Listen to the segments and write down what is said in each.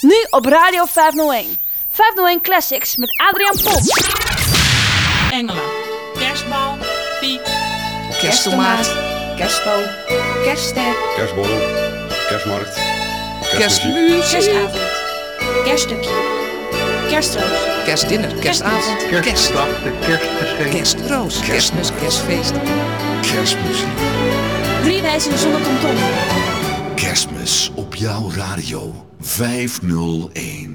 Nu op Radio 501. 501 Classics met Adriaan Pons. Engelen. Kerstbal. Piek. Kersttomaat. Kerstboom. Kerstster. Kerstborrel. Kerstmarkt. Kerstmuziek. Kerstavond. Kerststukje. Kerstroos. Kerstdinner. Kerstavond. Kerstdag. de kerstgeschenk. Kerstroos. Kerstmis. Kerstfeest. Kerstmuziek. Drie wijzen zonder tomtom. Kerstmis op jouw radio 501.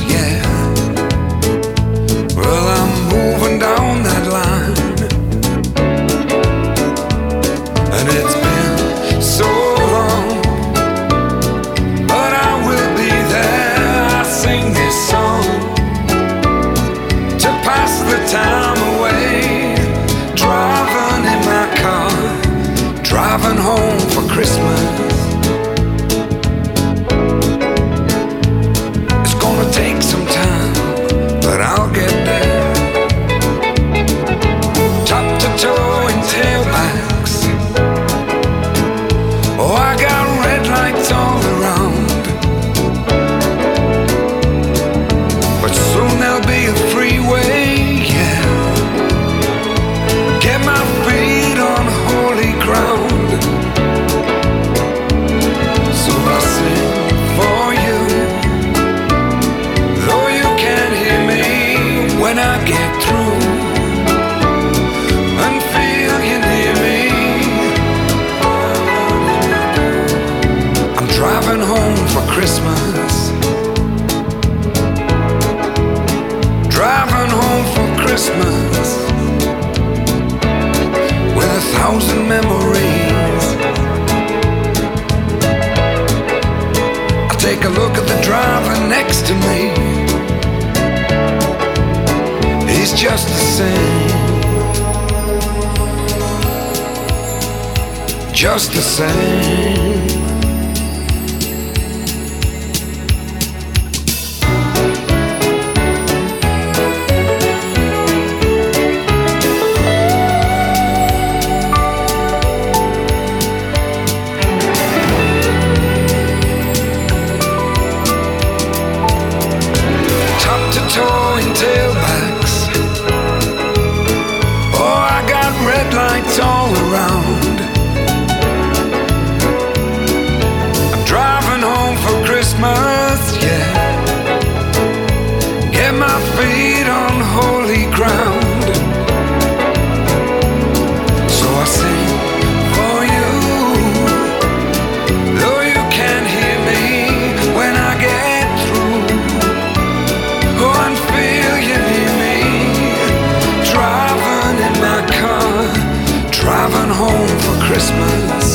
driving home for Christmas.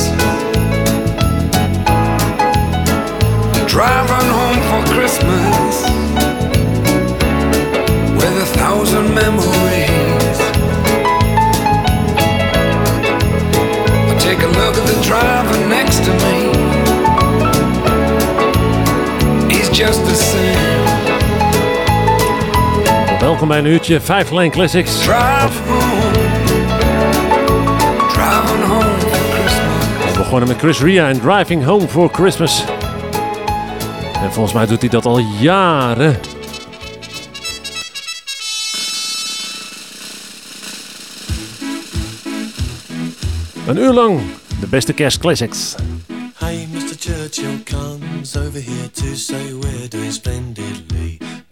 Driving home for Christmas with a thousand memories. I take a look at the driver next to me. He's just the same. Welkom bij een uurtje 5 Lane Classics. Drive home, begonnen met Chris Ria en Driving Home for Christmas. En volgens mij doet hij dat al jaren. Een uur lang de beste kerstclassics. Hey, Mr. Churchill comes over here to say we're doing splendidly.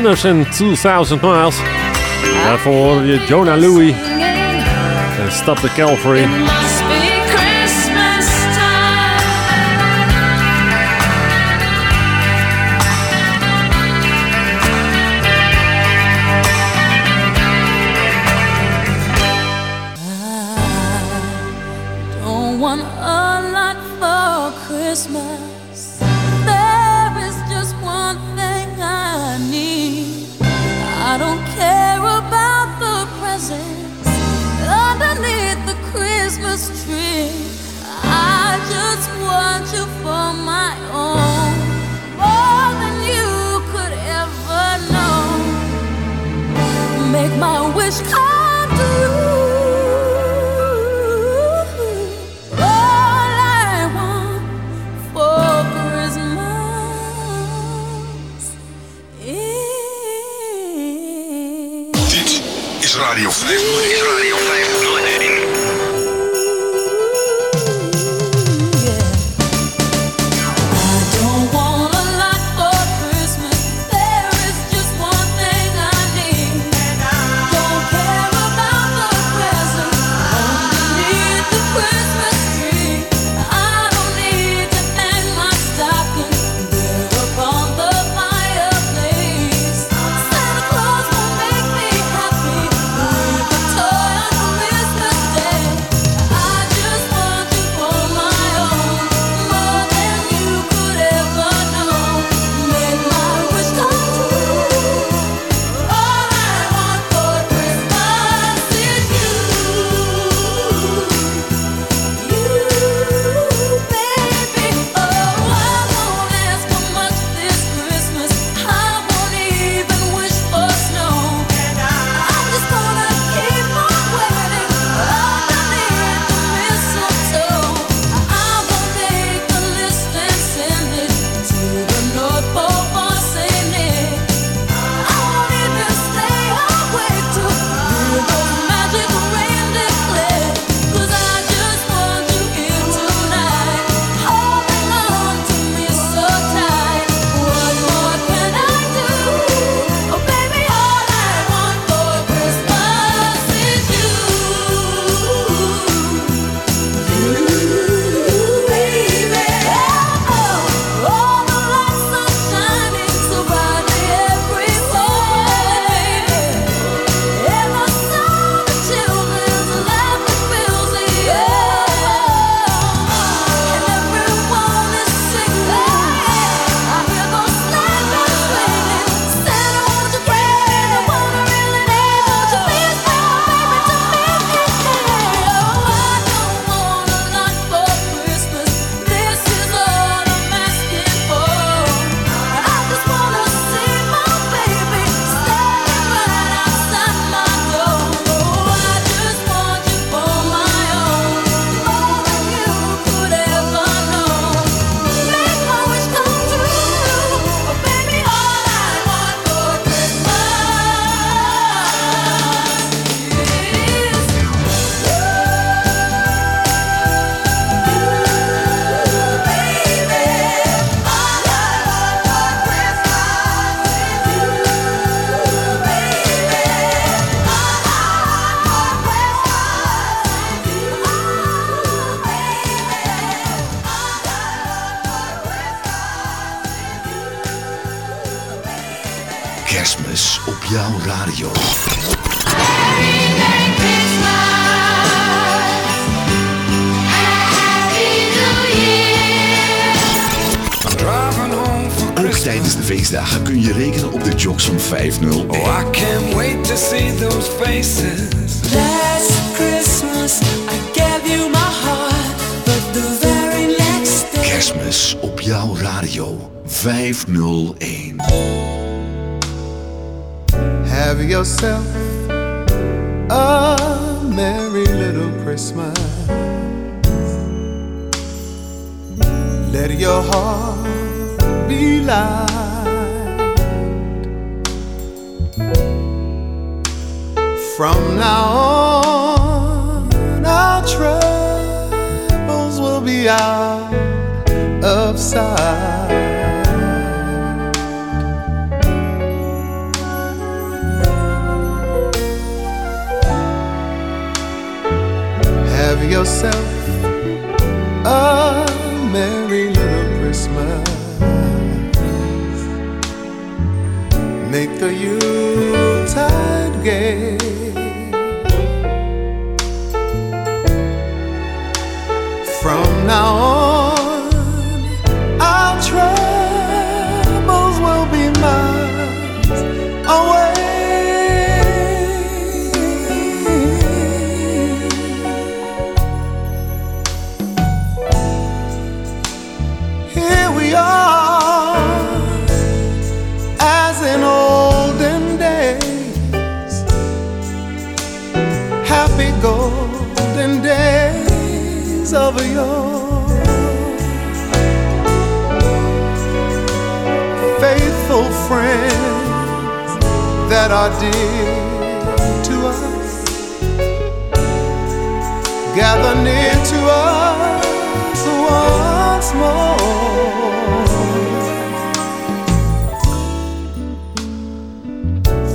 Anderson, 2000 Miles. Daarvoor Jonah Louie en Stop the Calvary. is Radio 501. Is Radio 5. light. From now on, our troubles will be out of sight. Have yourself Make the Yuletide gay. From now on, friends that are dear to us, gather near to us once more.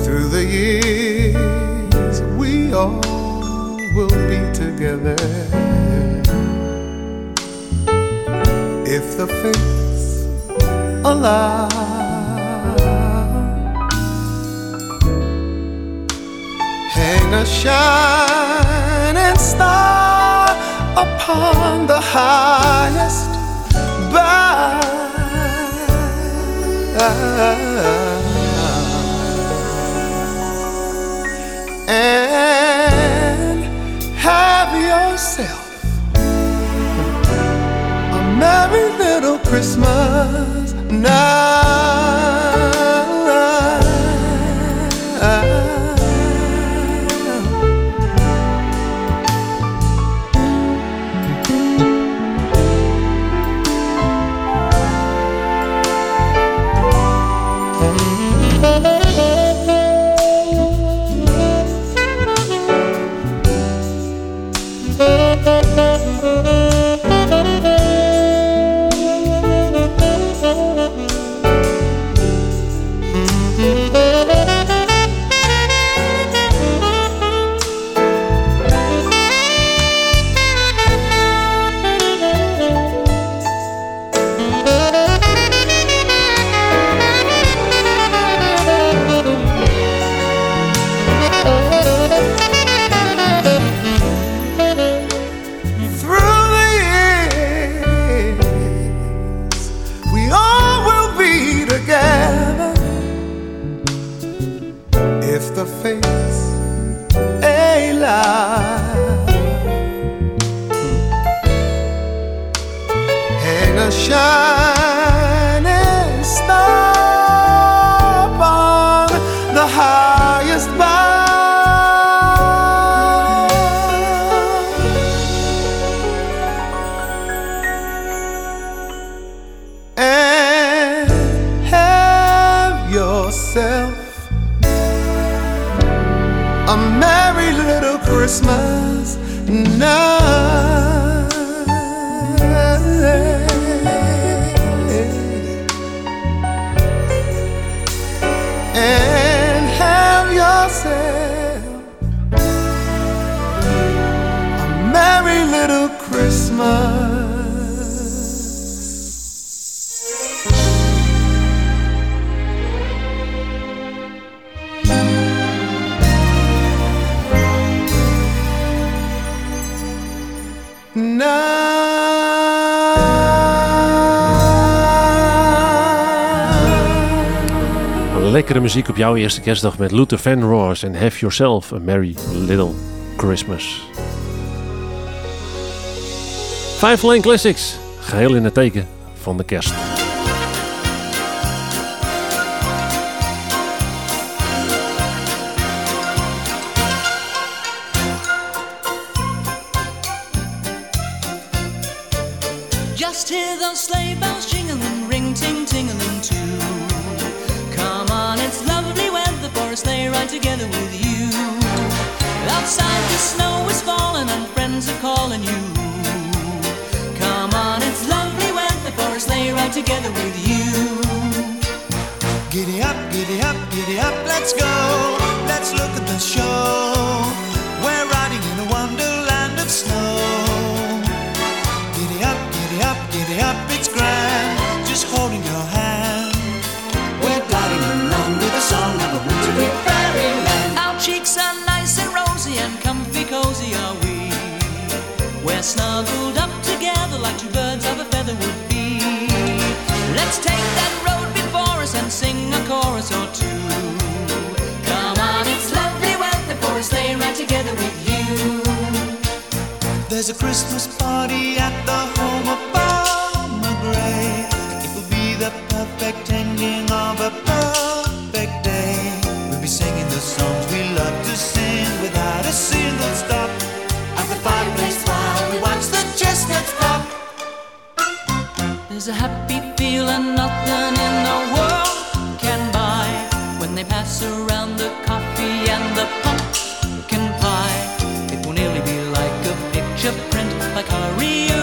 Through the years, we all will be together. If the fates allow. Shining star upon the highest bough. And have yourself a merry little Christmas now. Merry little Christmas now. Lekkere muziek op jouw eerste kerstdag met Luther Vandross en Have Yourself a Merry Little Christmas. Five Lane Classics, geheel in het teken van de kerst. cozy are we? We're snuggled up together like two birds of a feather would be. Let's take that road before us and sing a chorus or two. Come on, it's lovely weather for a sleigh right together with you. There's a Christmas party at the home of Farmer Gray. It will be the perfect ending of a. There's a happy feeling nothing in the world can buy when they pass around the coffee and the pumpkin pie. It will nearly be like a picture print, by a.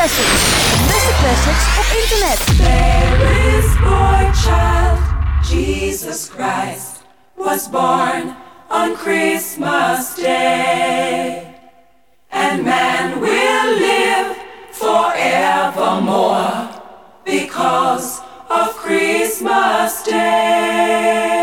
Classics. beste classics op internet. There is born child, Jesus Christ was born on Christmas Day. And man will live forevermore because of Christmas Day.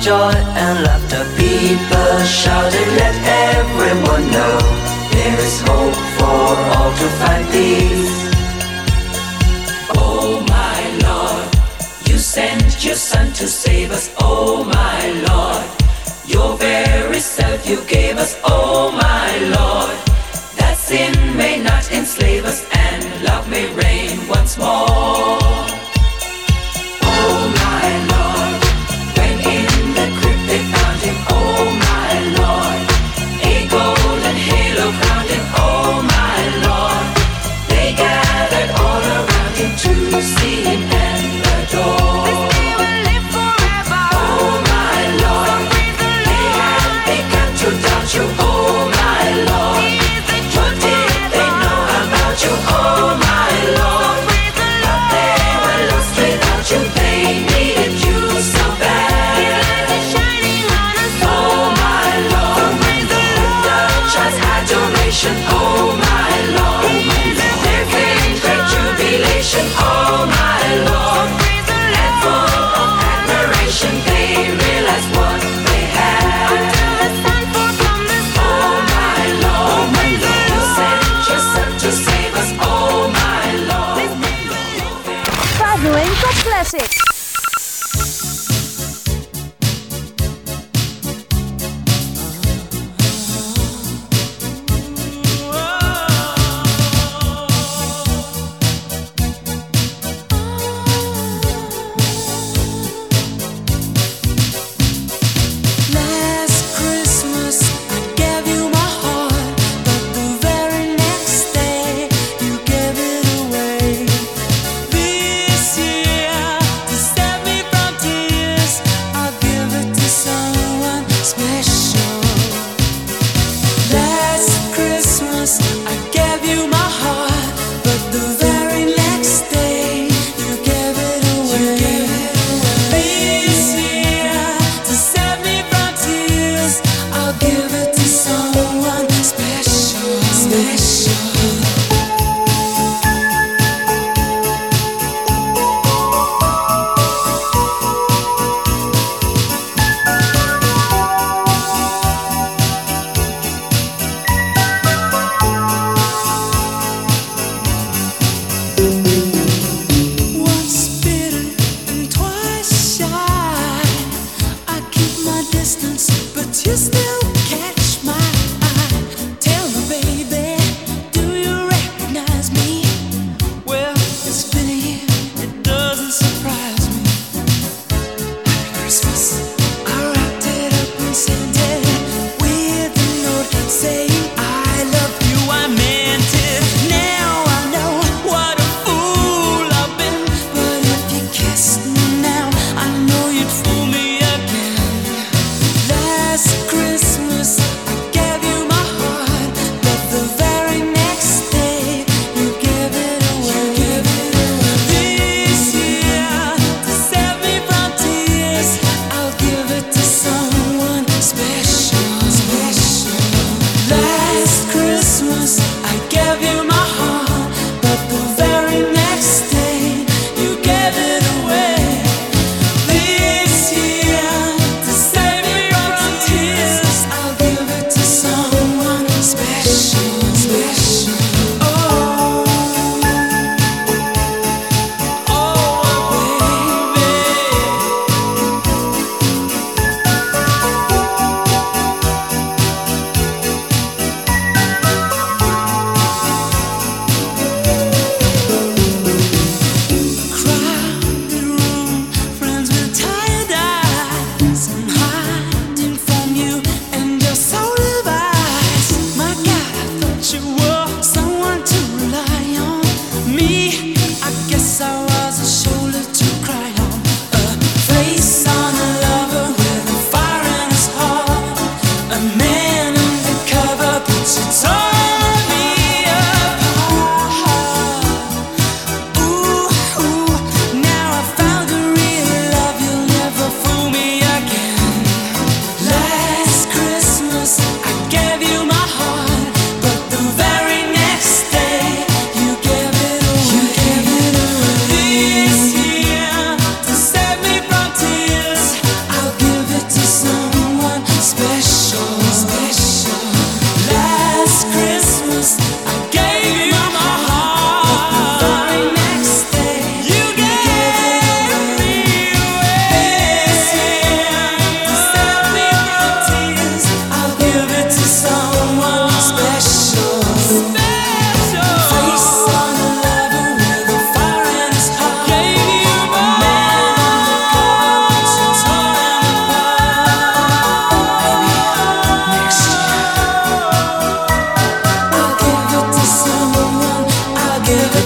joy and laughter.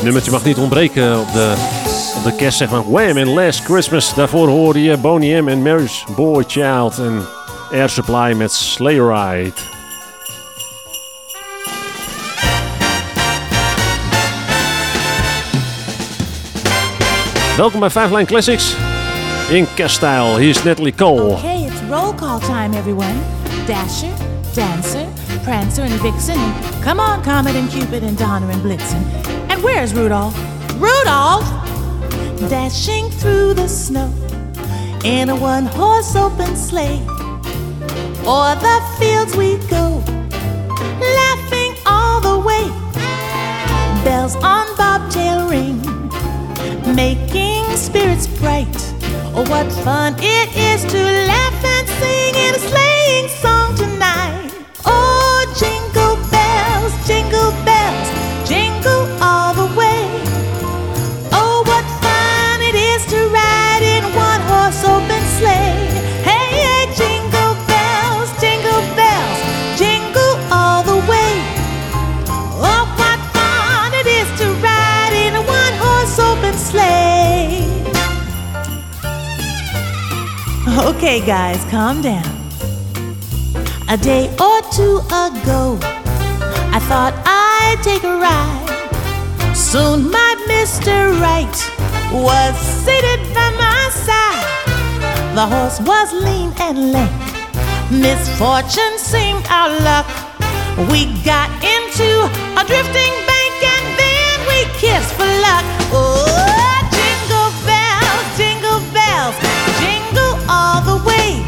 Dit nummertje mag niet ontbreken op de, op de kerst, zeg maar. Wham en Last Christmas. Daarvoor hoorde je Boney M en Mary's Boy Child en Air Supply met Sleigh Welkom bij Line Classics in kerststijl. Hier is Natalie Cole. Hey, it's roll call time everyone. Dasher, Dancer, Prancer en Vixen. Come on Comet en Cupid en Donner and Blitzen. Where's Rudolph? Rudolph! Dashing through the snow in a one horse open sleigh. O'er the fields we go, laughing all the way. Bells on bobtail ring, making spirits bright. Oh, what fun it is to laugh and sing in a sleighing song tonight. Okay, guys, calm down. A day or two ago, I thought I'd take a ride. Soon my Mr. Right was seated by my side. The horse was lean and lank. Misfortune seemed our luck. We got into a drifting bank and then we kissed for luck. Ooh. The away.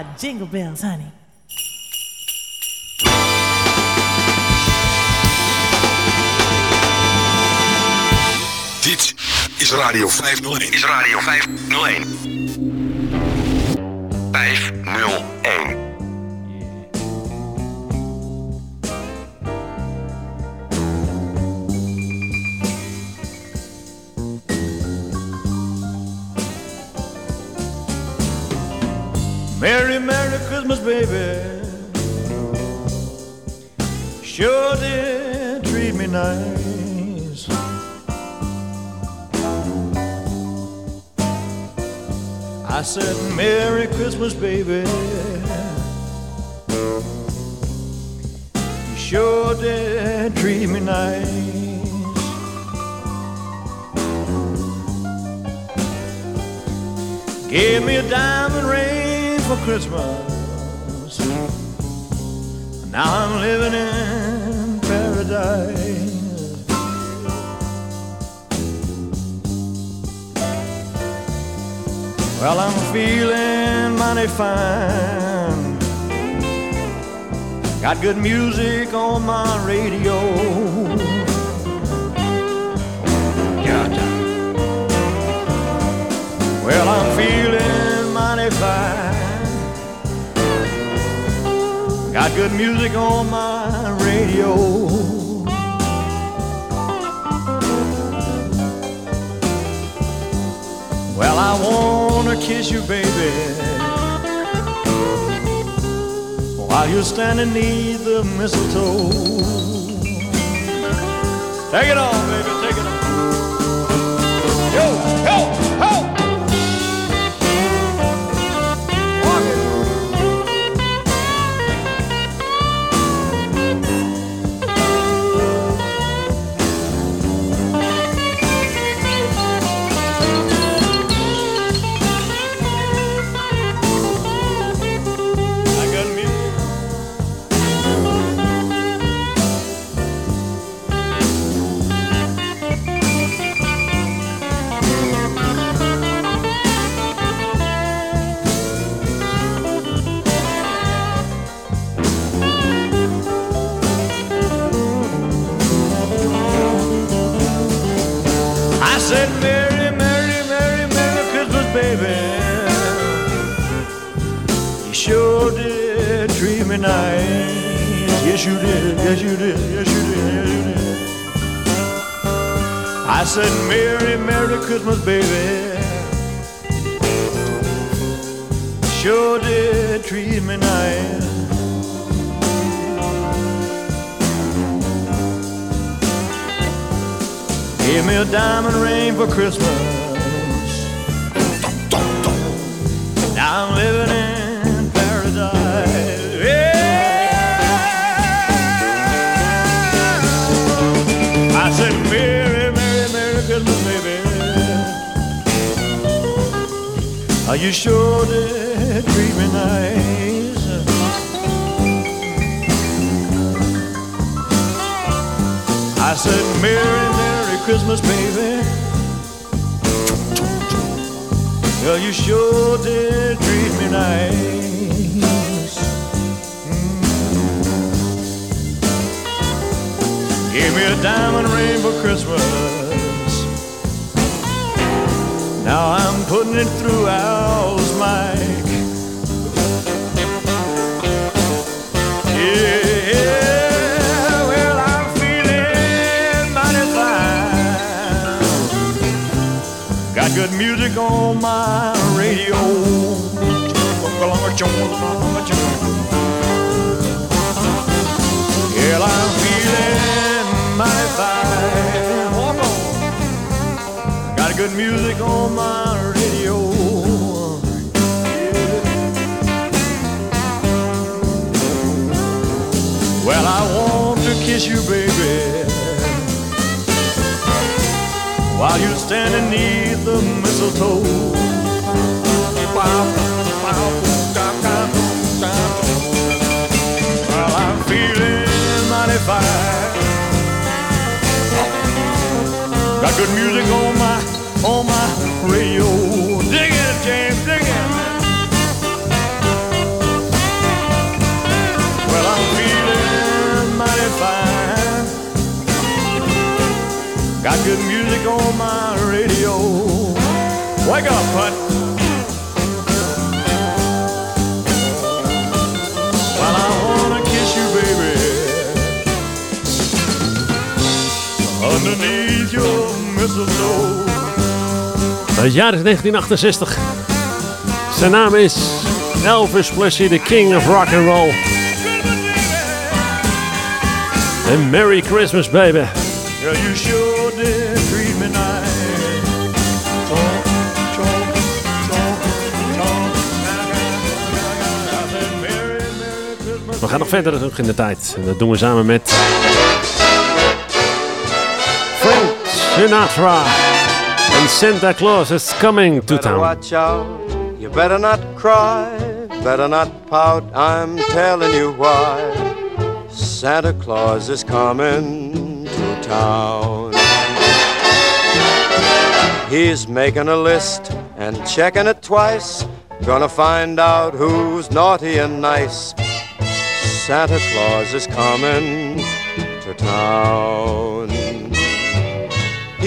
About jingle bells, honey. Dit is Radio 501. Is Radio 501. 501. Christmas, baby. Sure did treat me nice. I said, Merry Christmas, baby. You sure did treat me nice. Gave me a diamond ring for Christmas. Now I'm living in paradise. Well, I'm feeling mighty fine. Got good music on my radio. Gotcha. Well, I'm feeling mighty fine. Got good music on my radio. Well, I wanna kiss you, baby, while you're standing neath the mistletoe. Take it on, baby, take it on. Yo, yo, me nice. Yes, you did. Yes, you did. Yes, you did. Yes, you did. I said, Merry, Merry Christmas, baby. Sure did treat me nice. Gave me a diamond ring for Christmas. Now I'm living in you sure did treat me nice? I said, Merry, Merry Christmas, baby. Well, you sure did treat me nice. Gave me a diamond for Christmas. Now I'm putting it through Al's mic. Yeah. well I'm feeling mighty fine. Got good music on my radio. Well, I'm feeling mighty fine. Good music on my radio. Well, I want to kiss you, baby. While you're standing neath the mistletoe. Well, I'm feeling mighty fine. Got good music on my on my radio. Dig it, James, dig it. Well, I'm feeling mighty fine. Got good music on my radio. Wake up, Put. Well, I wanna kiss you, baby. Underneath your mistletoe. Het jaar is 1968. Zijn naam is Elvis Presley, the king of rock and roll. En Merry Christmas, baby. Yeah, you sure did treat me nice. We gaan nog verder terug in de tijd. En dat doen we samen met Frank Sinatra. En Santa Claus is coming to town. watch out. You better not cry. Better not pout. I'm telling you why. Santa Claus is coming to town. He's making a list and checking it twice. Gonna find out who's naughty and nice. Santa Claus is coming to town.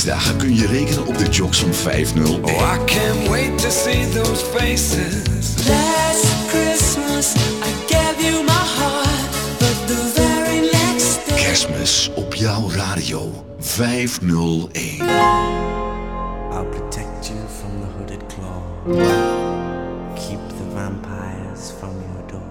Feestdagen kun je rekenen op de jocks van 501. Oh, I can't wait to see those faces. Last Christmas I gave you my heart, but the very next day Kerstmis op jouw radio 501. I'll protect you from the hooded claw. Keep the vampires from your door.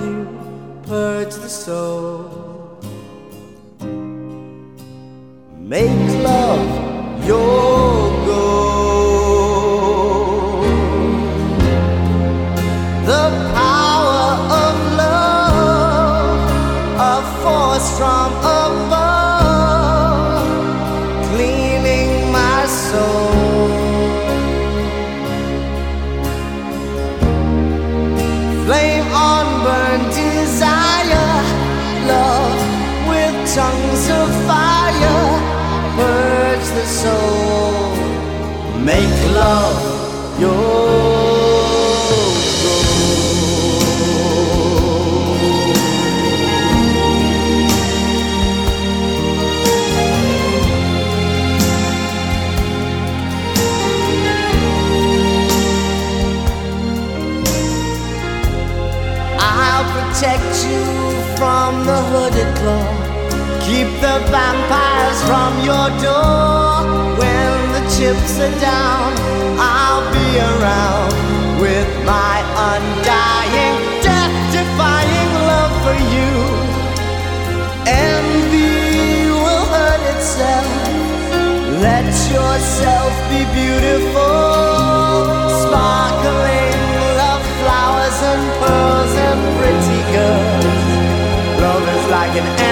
you, purge the soul. Make love your hooded claw. Keep the vampires from your door. When the chips are down, I'll be around with my undying, death defying love for you. Envy will hurt itself. Let yourself be beautiful, sparkling is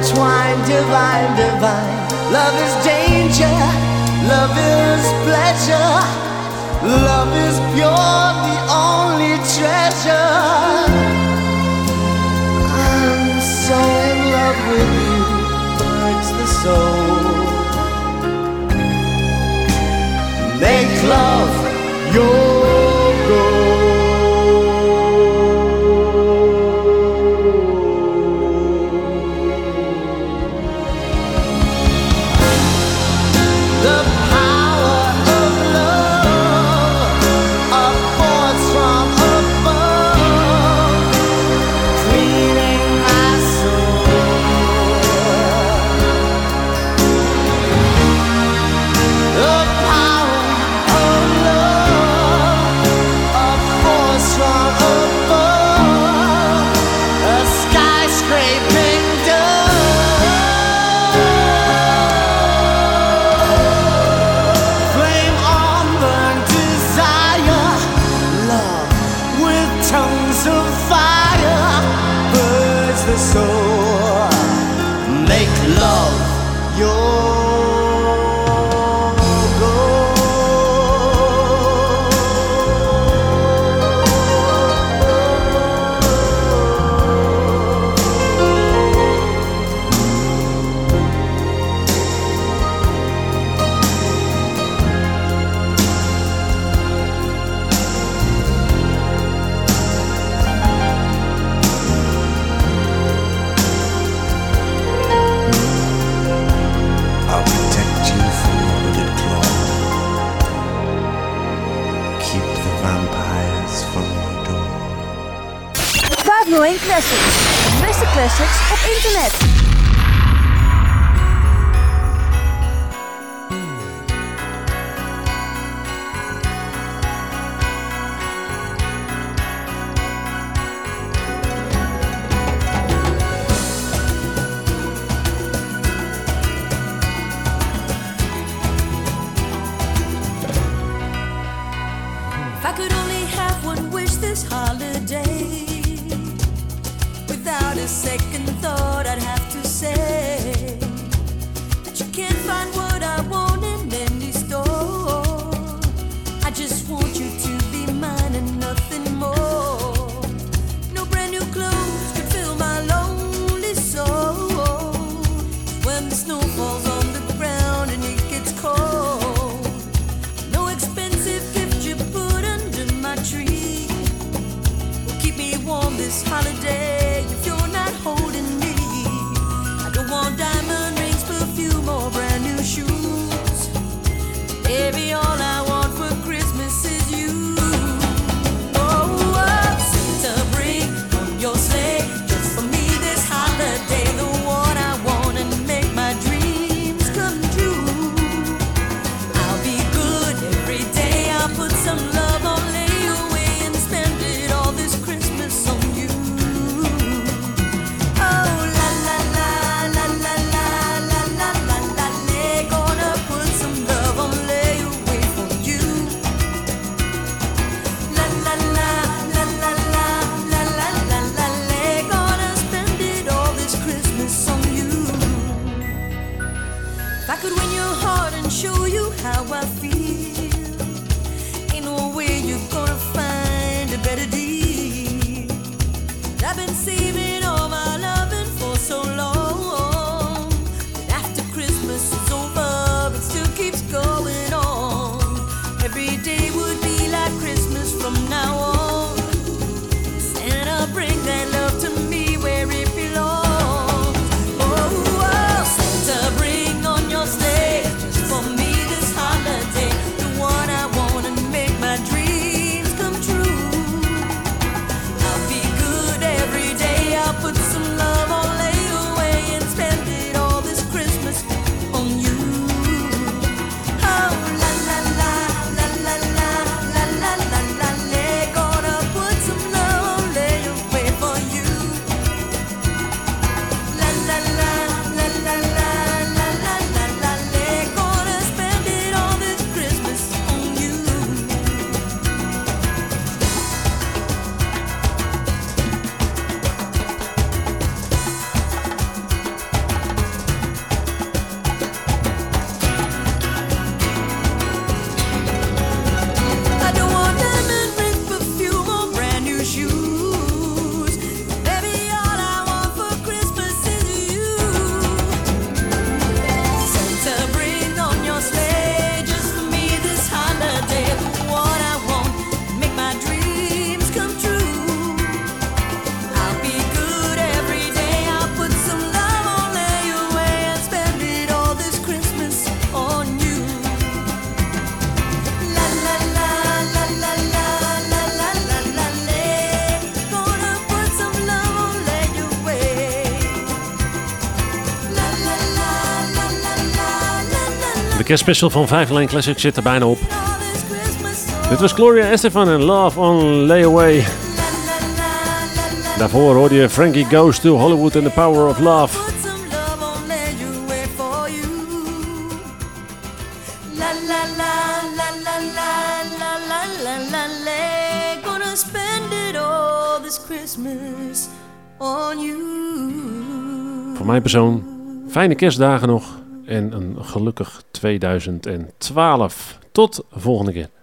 Lovers entwined, divine, divine. Love is danger, love is pleasure. Love is pure, the only treasure. I'm so in love with you, hurts the soul. Make love kerstspecial eh, van 5 Lane Classic zit er bijna op. Dit was Gloria Estefan en Love on Layaway. Daarvoor hoorde je Frankie Goes to Hollywood and the Power of Love. Voor mijn persoon, fijne kerstdagen nog en een gelukkig 2012. Tot volgende keer.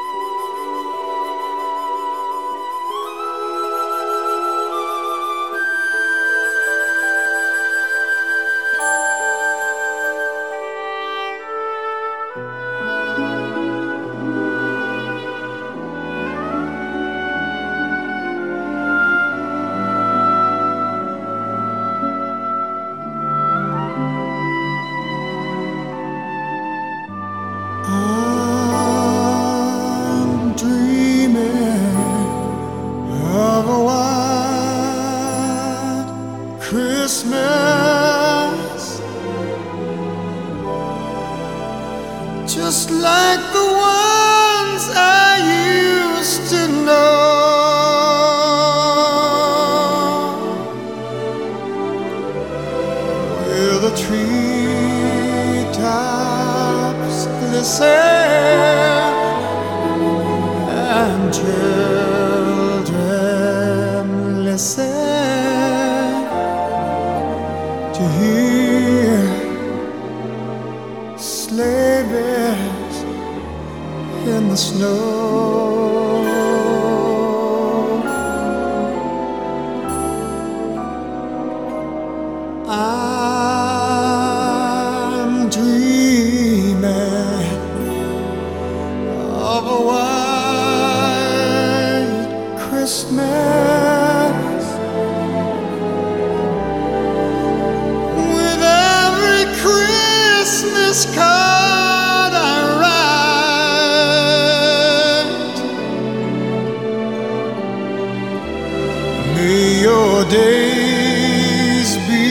Your days be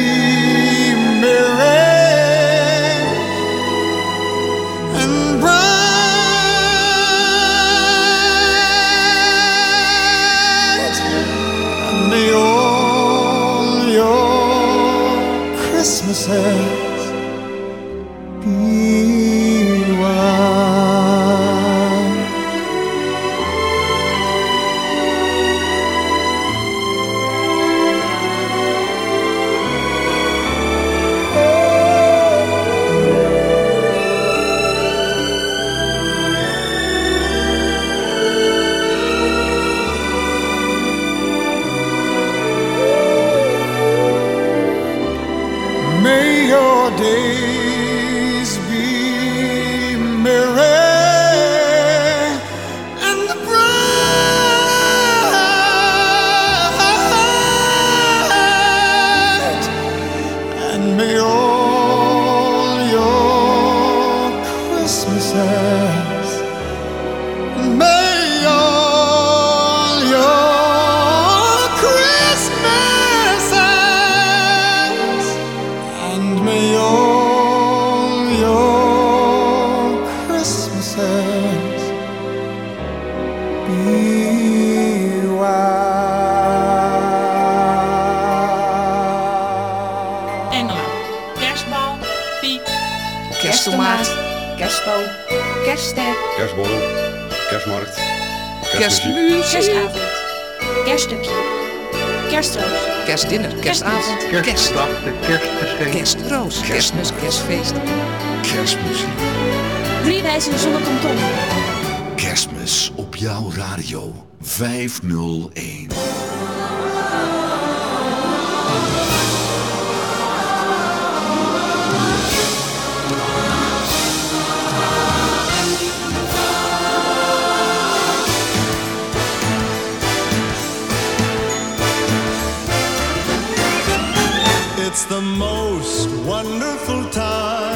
merry and bright, and may all your Christmases Drie wijzen zonder kanton. Kerstmis op jouw radio 501. It's the most wonderful time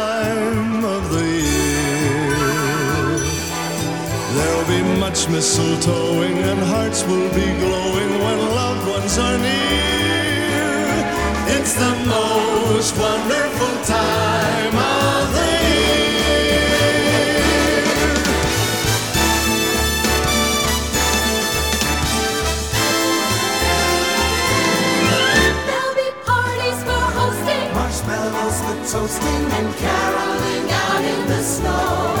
much mistletoeing and hearts will be glowing when loved ones are near. It's the most wonderful time of the year. There'll be parties for hosting, marshmallows for toasting, and caroling out in the snow.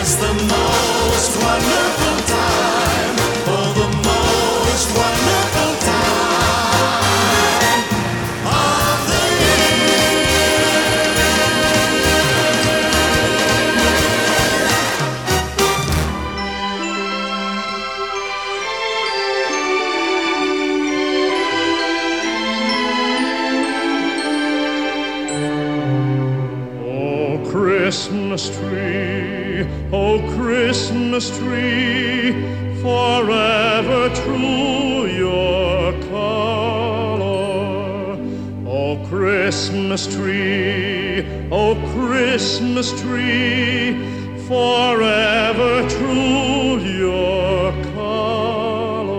Yes, the most wonderful time. Tree, forever true your color. Oh, Christmas tree, oh, Christmas tree, forever true your color.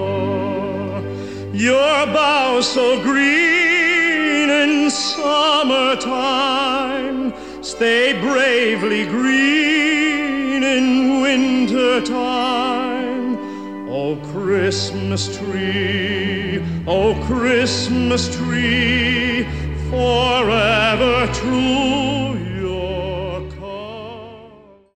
Your boughs so green in summertime stay bravely green wintertime. Oh, Christmas tree, oh, Christmas tree, forever true